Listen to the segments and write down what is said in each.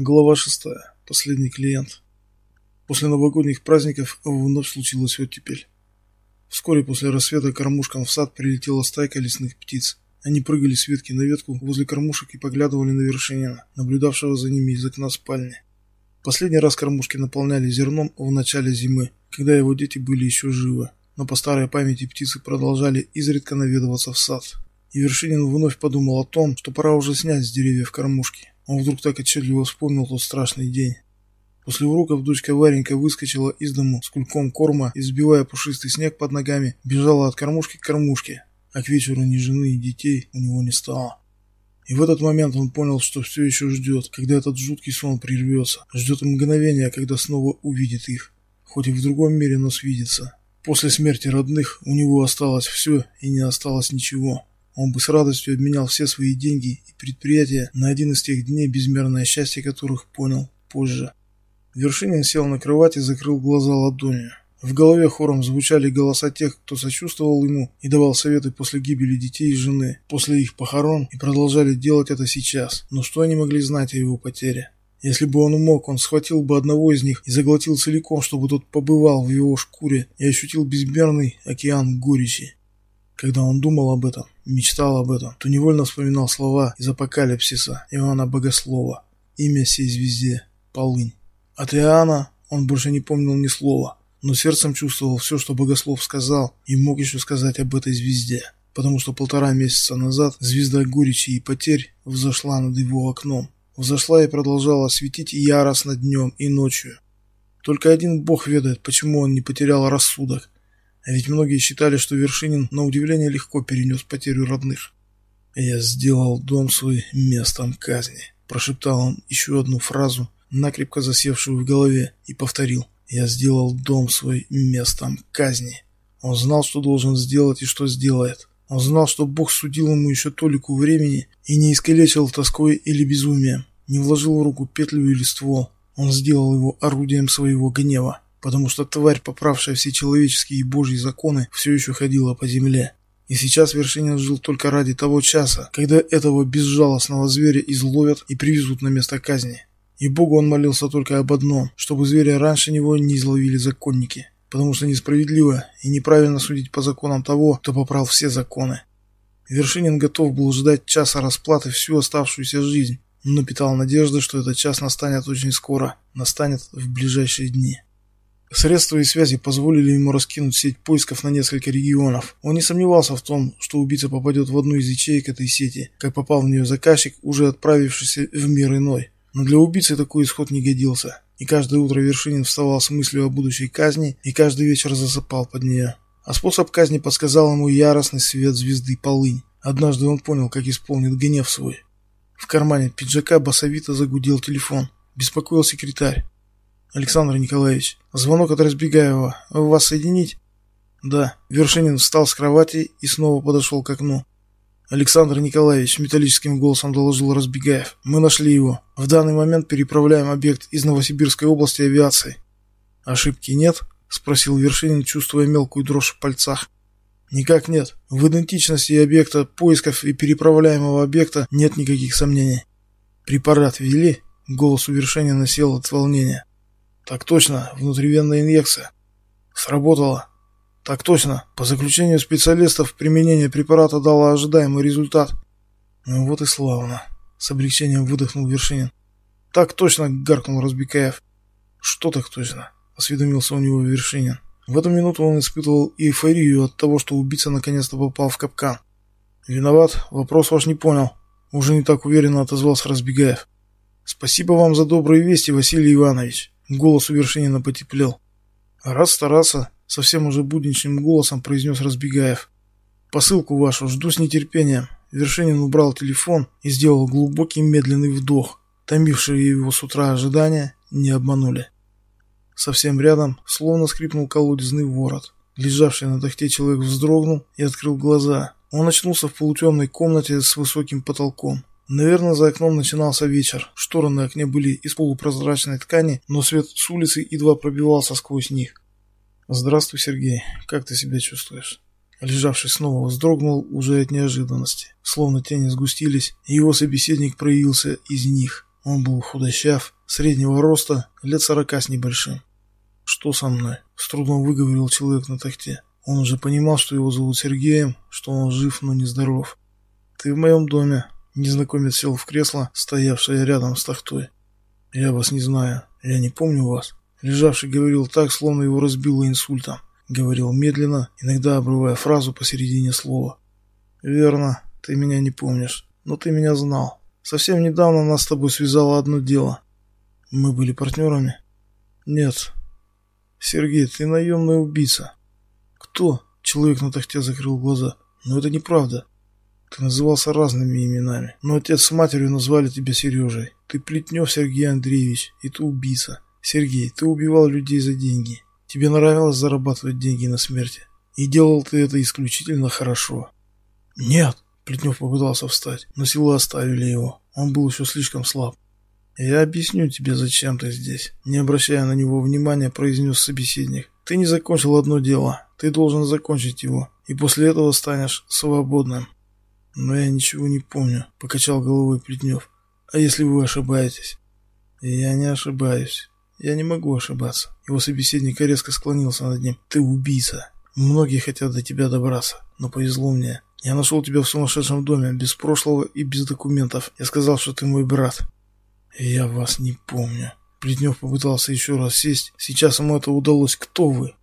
Глава шестая. Последний клиент. После новогодних праздников вновь случилась оттепель. Вскоре после рассвета кормушкам в сад прилетела стайка лесных птиц. Они прыгали с ветки на ветку возле кормушек и поглядывали на Вершинина, наблюдавшего за ними из окна спальни. Последний раз кормушки наполняли зерном в начале зимы, когда его дети были еще живы, но по старой памяти птицы продолжали изредка наведываться в сад. И Вершинин вновь подумал о том, что пора уже снять с деревьев кормушки. Он вдруг так отчетливо вспомнил тот страшный день. После уроков дочка Варенька выскочила из дому с кульком корма и, сбивая пушистый снег под ногами, бежала от кормушки к кормушке, а к вечеру ни жены, ни детей у него не стало. И в этот момент он понял, что все еще ждет, когда этот жуткий сон прервется, ждет мгновения, когда снова увидит их, хоть и в другом мире, но свидится. После смерти родных у него осталось все и не осталось ничего. Он бы с радостью обменял все свои деньги и предприятия на один из тех дней, безмерное счастье которых понял позже. Вершинин сел на кровать и закрыл глаза ладонью. В голове хором звучали голоса тех, кто сочувствовал ему и давал советы после гибели детей и жены, после их похорон, и продолжали делать это сейчас. Но что они могли знать о его потере? Если бы он мог, он схватил бы одного из них и заглотил целиком, чтобы тот побывал в его шкуре и ощутил безмерный океан горечи. Когда он думал об этом, мечтал об этом, то невольно вспоминал слова из апокалипсиса Иоанна Богослова. Имя сей звезде – Полынь. От Иоанна он больше не помнил ни слова, но сердцем чувствовал все, что Богослов сказал, и мог еще сказать об этой звезде, потому что полтора месяца назад звезда горечи и потерь взошла над его окном. Взошла и продолжала светить яростно днем и ночью. Только один Бог ведает, почему он не потерял рассудок, а ведь многие считали, что Вершинин на удивление легко перенес потерю родных. «Я сделал дом свой местом казни», – прошептал он еще одну фразу, накрепко засевшую в голове, и повторил. «Я сделал дом свой местом казни». Он знал, что должен сделать и что сделает. Он знал, что Бог судил ему еще толику времени и не искалечил тоской или безумием, не вложил в руку петлю или ствол. Он сделал его орудием своего гнева потому что тварь, поправшая все человеческие и божьи законы, все еще ходила по земле. И сейчас Вершинин жил только ради того часа, когда этого безжалостного зверя изловят и привезут на место казни. И Богу он молился только об одном, чтобы зверя раньше него не изловили законники, потому что несправедливо и неправильно судить по законам того, кто поправил все законы. Вершинин готов был ждать часа расплаты всю оставшуюся жизнь, но питал надежды, что этот час настанет очень скоро, настанет в ближайшие дни. Средства и связи позволили ему раскинуть сеть поисков на несколько регионов. Он не сомневался в том, что убийца попадет в одну из ячеек этой сети, как попал в нее заказчик, уже отправившийся в мир иной. Но для убийцы такой исход не годился. И каждое утро Вершинин вставал с мыслью о будущей казни, и каждый вечер засыпал под нее. А способ казни подсказал ему яростный свет звезды Полынь. Однажды он понял, как исполнит гнев свой. В кармане пиджака басовито загудел телефон. Беспокоил секретарь. Александр Николаевич, звонок от Разбегаева. Вас соединить? Да. Вершинин встал с кровати и снова подошел к окну. Александр Николаевич металлическим голосом доложил Разбегаев. Мы нашли его. В данный момент переправляем объект из Новосибирской области авиацией. Ошибки нет? спросил Вершинин, чувствуя мелкую дрожь в пальцах. Никак нет. В идентичности объекта поисков и переправляемого объекта нет никаких сомнений. Препарат ввели? Голос у Вершинина сел от волнения. Так точно, внутривенная инъекция. Сработало. Так точно. По заключению специалистов, применение препарата дало ожидаемый результат. Ну вот и славно. С облегчением выдохнул Вершинин. Так точно, гаркнул Разбекаев. Что так точно? Осведомился у него Вершинин. В эту минуту он испытывал эйфорию от того, что убийца наконец-то попал в капкан. «Виноват, вопрос ваш не понял», — уже не так уверенно отозвался Разбегаев. «Спасибо вам за добрые вести, Василий Иванович. Голос у Вершинина потеплел. «Раз стараться», — совсем уже будничным голосом произнес Разбегаев. «Посылку вашу жду с нетерпением». Вершинин убрал телефон и сделал глубокий медленный вдох. Томившие его с утра ожидания не обманули. Совсем рядом словно скрипнул колодезный ворот. Лежавший на тахте человек вздрогнул и открыл глаза. Он очнулся в полутемной комнате с высоким потолком. Наверное, за окном начинался вечер. Шторы на окне были из полупрозрачной ткани, но свет с улицы едва пробивался сквозь них. «Здравствуй, Сергей. Как ты себя чувствуешь?» Лежавший снова вздрогнул уже от неожиданности. Словно тени сгустились, и его собеседник проявился из них. Он был худощав, среднего роста, лет сорока с небольшим. «Что со мной?» — с трудом выговорил человек на тахте. Он уже понимал, что его зовут Сергеем, что он жив, но нездоров. «Ты в моем доме». Незнакомец сел в кресло, стоявшее рядом с тахтой. «Я вас не знаю. Я не помню вас». Лежавший говорил так, словно его разбило инсультом. Говорил медленно, иногда обрывая фразу посередине слова. «Верно, ты меня не помнишь, но ты меня знал. Совсем недавно нас с тобой связало одно дело. Мы были партнерами?» «Нет». «Сергей, ты наемный убийца». «Кто?» Человек на тахте закрыл глаза. «Но это неправда. Ты назывался разными именами, но отец с матерью назвали тебя Сережей. Ты Плетнев Сергей Андреевич, и ты убийца. Сергей, ты убивал людей за деньги. Тебе нравилось зарабатывать деньги на смерти. И делал ты это исключительно хорошо. Нет, Плетнев попытался встать, но силы оставили его. Он был еще слишком слаб. «Я объясню тебе, зачем ты здесь», — не обращая на него внимания, произнес собеседник. «Ты не закончил одно дело. Ты должен закончить его, и после этого станешь свободным». «Но я ничего не помню», — покачал головой Плетнев. «А если вы ошибаетесь?» «Я не ошибаюсь. Я не могу ошибаться. Его собеседник резко склонился над ним. Ты убийца. Многие хотят до тебя добраться, но повезло мне. Я нашел тебя в сумасшедшем доме, без прошлого и без документов. Я сказал, что ты мой брат. Я вас не помню. Плетнев попытался еще раз сесть. Сейчас ему это удалось. Кто вы?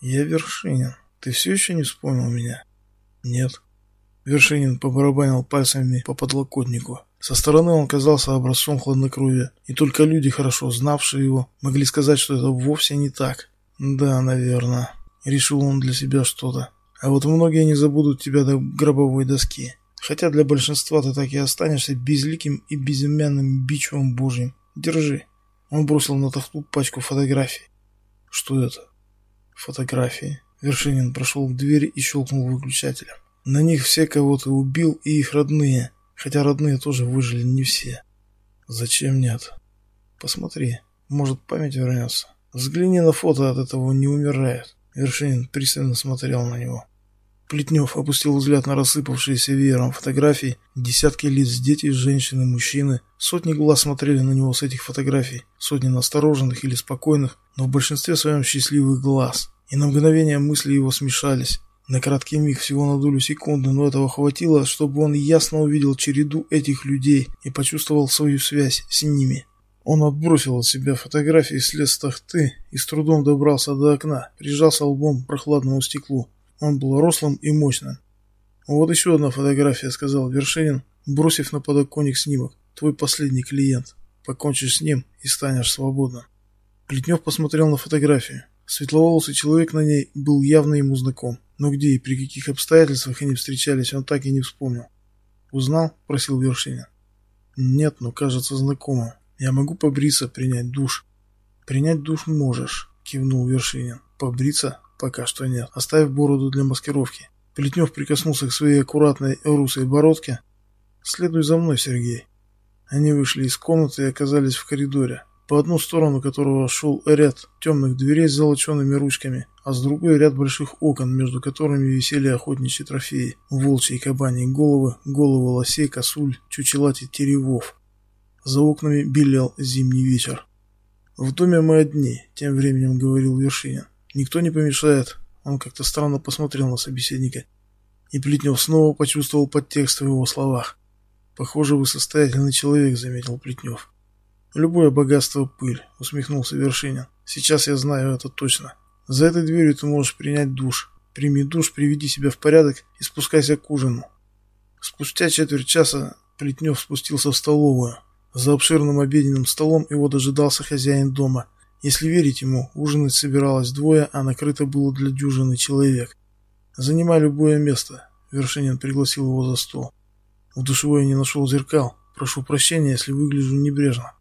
Я Вершинин. Ты все еще не вспомнил меня? Нет. Вершинин побарабанил пальцами по подлокотнику. Со стороны он казался образцом хладнокровия, и только люди, хорошо знавшие его, могли сказать, что это вовсе не так. Да, наверное. Решил он для себя что-то. А вот многие не забудут тебя до гробовой доски. Хотя для большинства ты так и останешься безликим и безымянным бичевым божьим. Держи. Он бросил на тахту пачку фотографий. Что это? Фотографии. Вершинин прошел к двери и щелкнул выключателем. На них все кого-то убил и их родные. Хотя родные тоже выжили не все. Зачем нет? Посмотри, может память вернется. Взгляни на фото, от этого не умирает. Вершинин пристально смотрел на него. Плетнев опустил взгляд на рассыпавшиеся веером фотографии. Десятки лиц, дети, женщины, мужчины. Сотни глаз смотрели на него с этих фотографий. Сотни настороженных или спокойных, но в большинстве своем счастливых глаз. И на мгновение мысли его смешались. На краткий миг, всего на долю секунды, но этого хватило, чтобы он ясно увидел череду этих людей и почувствовал свою связь с ними. Он отбросил от себя фотографии, слез с тахты и с трудом добрался до окна, прижался лбом к прохладному стеклу. Он был рослым и мощным. «Вот еще одна фотография», — сказал Вершинин, бросив на подоконник снимок. «Твой последний клиент. Покончишь с ним и станешь свободным». Плетнев посмотрел на фотографию. Светловолосый человек на ней был явно ему знаком. Но где и при каких обстоятельствах они встречались, он так и не вспомнил. «Узнал?» – просил Вершинин. «Нет, но кажется знакомым. Я могу побриться, принять душ». «Принять душ можешь», – кивнул Вершинин. «Побриться? Пока что нет. Оставь бороду для маскировки». Плетнев прикоснулся к своей аккуратной русой бородке. «Следуй за мной, Сергей». Они вышли из комнаты и оказались в коридоре по одну сторону которого шел ряд темных дверей с золочеными ручками, а с другой ряд больших окон, между которыми висели охотничьи трофеи, волчьи и кабаньи головы, головы лосей, косуль, чучела теревов. За окнами белел зимний вечер. «В доме мы одни», — тем временем говорил Вершинин. «Никто не помешает». Он как-то странно посмотрел на собеседника. И Плетнев снова почувствовал подтекст в его словах. «Похоже, вы состоятельный человек», — заметил Плетнев. «Любое богатство — пыль», — усмехнулся Вершинин. «Сейчас я знаю это точно. За этой дверью ты можешь принять душ. Прими душ, приведи себя в порядок и спускайся к ужину». Спустя четверть часа Плетнев спустился в столовую. За обширным обеденным столом его дожидался хозяин дома. Если верить ему, ужинать собиралось двое, а накрыто было для дюжины человек. «Занимай любое место», — Вершинин пригласил его за стол. В душевой я не нашел зеркал. Прошу прощения, если выгляжу небрежно.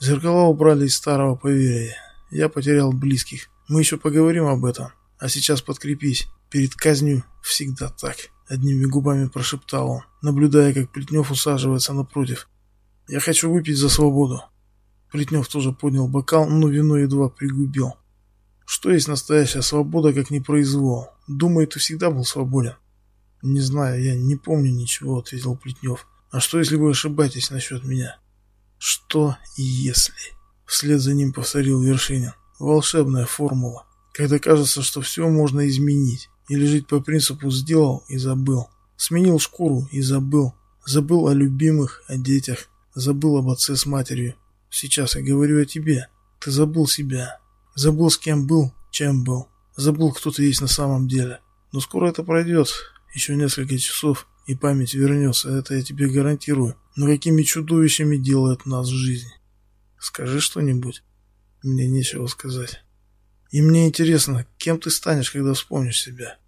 Зеркала убрали из старого поверья. Я потерял близких. Мы еще поговорим об этом. А сейчас подкрепись. Перед казнью всегда так. Одними губами прошептал он, наблюдая, как Плетнев усаживается напротив. Я хочу выпить за свободу. Плетнев тоже поднял бокал, но вино едва пригубил. Что есть настоящая свобода, как не произвол? Думаю, ты всегда был свободен. Не знаю, я не помню ничего, ответил Плетнев. А что, если вы ошибаетесь насчет меня? Что если? Вслед за ним повторил Вершинин. Волшебная формула. Когда кажется, что все можно изменить. Или жить по принципу «сделал и забыл». Сменил шкуру и забыл. Забыл о любимых, о детях. Забыл об отце с матерью. Сейчас я говорю о тебе. Ты забыл себя. Забыл, с кем был, чем был. Забыл, кто ты есть на самом деле. Но скоро это пройдет. Еще несколько часов, и память вернется. Это я тебе гарантирую. Но какими чудовищами делает нас жизнь? Скажи что-нибудь. Мне нечего сказать. И мне интересно, кем ты станешь, когда вспомнишь себя?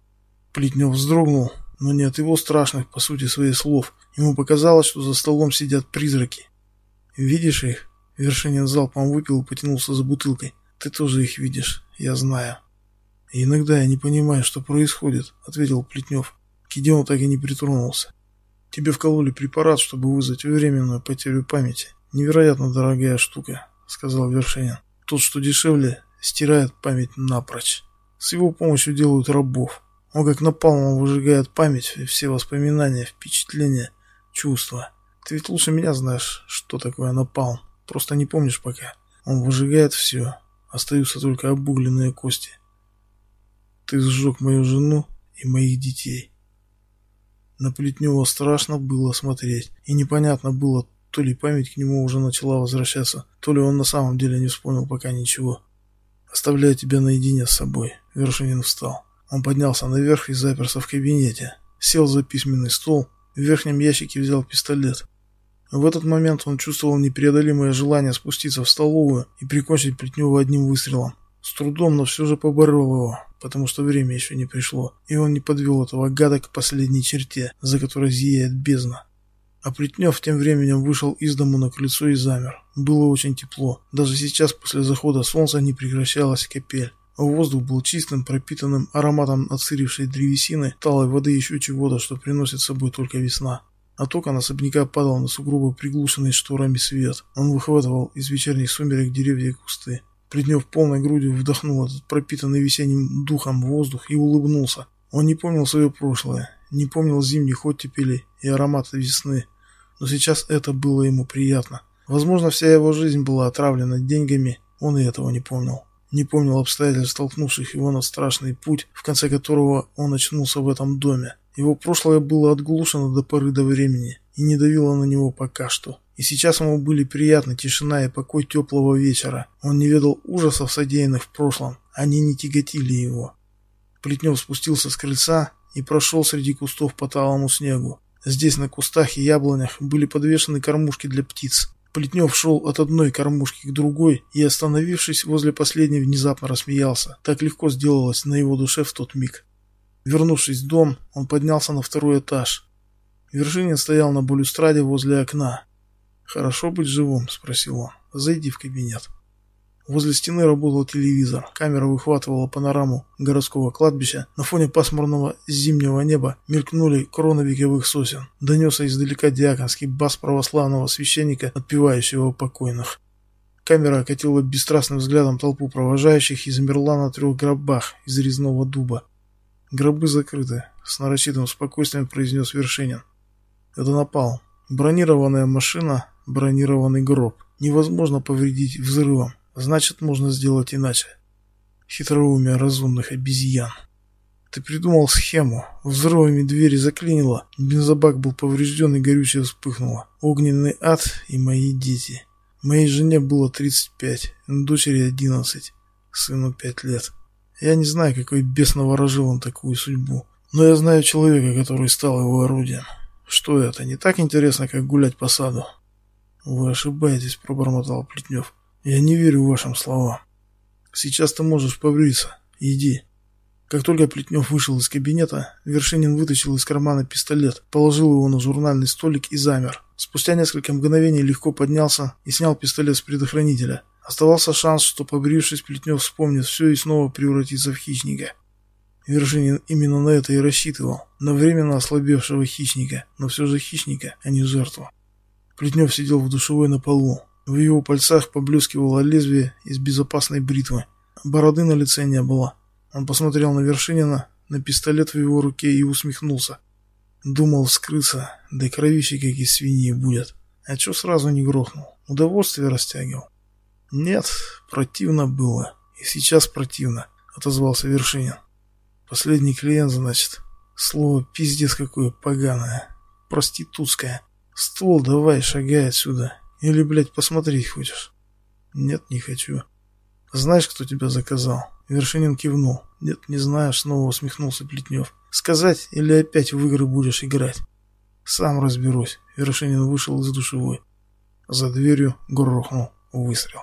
Плетнев вздрогнул, но не от его страшных, по сути, своих слов. Ему показалось, что за столом сидят призраки. Видишь их? Вершинин залпом выпил и потянулся за бутылкой. Ты тоже их видишь, я знаю. Иногда я не понимаю, что происходит, ответил Плетнев. Гедеон так и не притронулся. Тебе вкололи препарат, чтобы вызвать временную потерю памяти. Невероятно дорогая штука, сказал Вершинин. Тот, что дешевле, стирает память напрочь. С его помощью делают рабов. Он как напалмом выжигает память, все воспоминания, впечатления, чувства. Ты ведь лучше меня знаешь, что такое напалм. Просто не помнишь пока. Он выжигает все. Остаются только обугленные кости. Ты сжег мою жену и моих детей. На Плетнева страшно было смотреть, и непонятно было, то ли память к нему уже начала возвращаться, то ли он на самом деле не вспомнил пока ничего. «Оставляю тебя наедине с собой», — Вершинин встал. Он поднялся наверх и заперся в кабинете. Сел за письменный стол, в верхнем ящике взял пистолет. В этот момент он чувствовал непреодолимое желание спуститься в столовую и прикончить Плетнева одним выстрелом. С трудом, но все же поборол его, потому что время еще не пришло, и он не подвел этого гада к последней черте, за которой зияет бездна. А Плетнев тем временем вышел из дому на крыльцо и замер. Было очень тепло. Даже сейчас, после захода солнца, не прекращалась капель. Воздух был чистым, пропитанным ароматом отсыревшей древесины, талой воды и еще чего-то, что приносит с собой только весна. От окон особняка падал на сугробы приглушенный шторами свет. Он выхватывал из вечерних сумерек деревья и кусты. Плетнев полной грудью вдохнул этот пропитанный весенним духом воздух и улыбнулся. Он не помнил свое прошлое, не помнил зимних оттепелей и аромата весны. Но сейчас это было ему приятно. Возможно, вся его жизнь была отравлена деньгами, он и этого не помнил. Не помнил обстоятельств, столкнувших его на страшный путь, в конце которого он очнулся в этом доме. Его прошлое было отглушено до поры до времени и не давило на него пока что. И сейчас ему были приятны тишина и покой теплого вечера. Он не ведал ужасов, содеянных в прошлом. Они не тяготили его. Плетнев спустился с крыльца и прошел среди кустов по талому снегу. Здесь на кустах и яблонях были подвешены кормушки для птиц. Плетнев шел от одной кормушки к другой и, остановившись возле последней, внезапно рассмеялся. Так легко сделалось на его душе в тот миг. Вернувшись в дом, он поднялся на второй этаж. Вершинин стоял на балюстраде возле окна. «Хорошо быть живым?» – спросил он. «Зайди в кабинет». Возле стены работал телевизор. Камера выхватывала панораму городского кладбища. На фоне пасмурного зимнего неба мелькнули кроны вековых сосен. Донесся издалека диаконский бас православного священника, отпевающего покойных. Камера окатила бесстрастным взглядом толпу провожающих и замерла на трех гробах из резного дуба. Гробы закрыты, с нарочитым спокойствием произнес Вершинин. Это напал. Бронированная машина, бронированный гроб. Невозможно повредить взрывом. Значит, можно сделать иначе. Хитроумие разумных обезьян. Ты придумал схему. Взрывами двери заклинило. Бензобак был поврежден и горючее вспыхнуло. Огненный ад и мои дети. Моей жене было 35, дочери 11, сыну 5 лет. Я не знаю, какой бес наворожил он такую судьбу. Но я знаю человека, который стал его орудием. Что это? Не так интересно, как гулять по саду? Вы ошибаетесь, пробормотал Плетнев. Я не верю вашим словам. Сейчас ты можешь побриться. Иди. Как только Плетнев вышел из кабинета, Вершинин вытащил из кармана пистолет, положил его на журнальный столик и замер. Спустя несколько мгновений легко поднялся и снял пистолет с предохранителя. Оставался шанс, что, побрившись, Плетнев вспомнит все и снова превратится в хищника. Вершинин именно на это и рассчитывал. На временно ослабевшего хищника, но все же хищника, а не жертву. Плетнев сидел в душевой на полу. В его пальцах поблескивало лезвие из безопасной бритвы. Бороды на лице не было. Он посмотрел на Вершинина, на пистолет в его руке и усмехнулся. Думал скрыться, да кровище как из свиньи будет. А чё сразу не грохнул? Удовольствие растягивал? Нет, противно было. И сейчас противно, отозвался Вершинин. Последний клиент, значит. Слово пиздец какое поганое. Проститутское. Ствол давай, шагай отсюда. Или, блядь, посмотреть хочешь? Нет, не хочу. Знаешь, кто тебя заказал? Вершинин кивнул. Нет, не знаешь, снова усмехнулся Плетнев. Сказать или опять в игры будешь играть? Сам разберусь. Вершинин вышел из душевой. За дверью грохнул выстрел.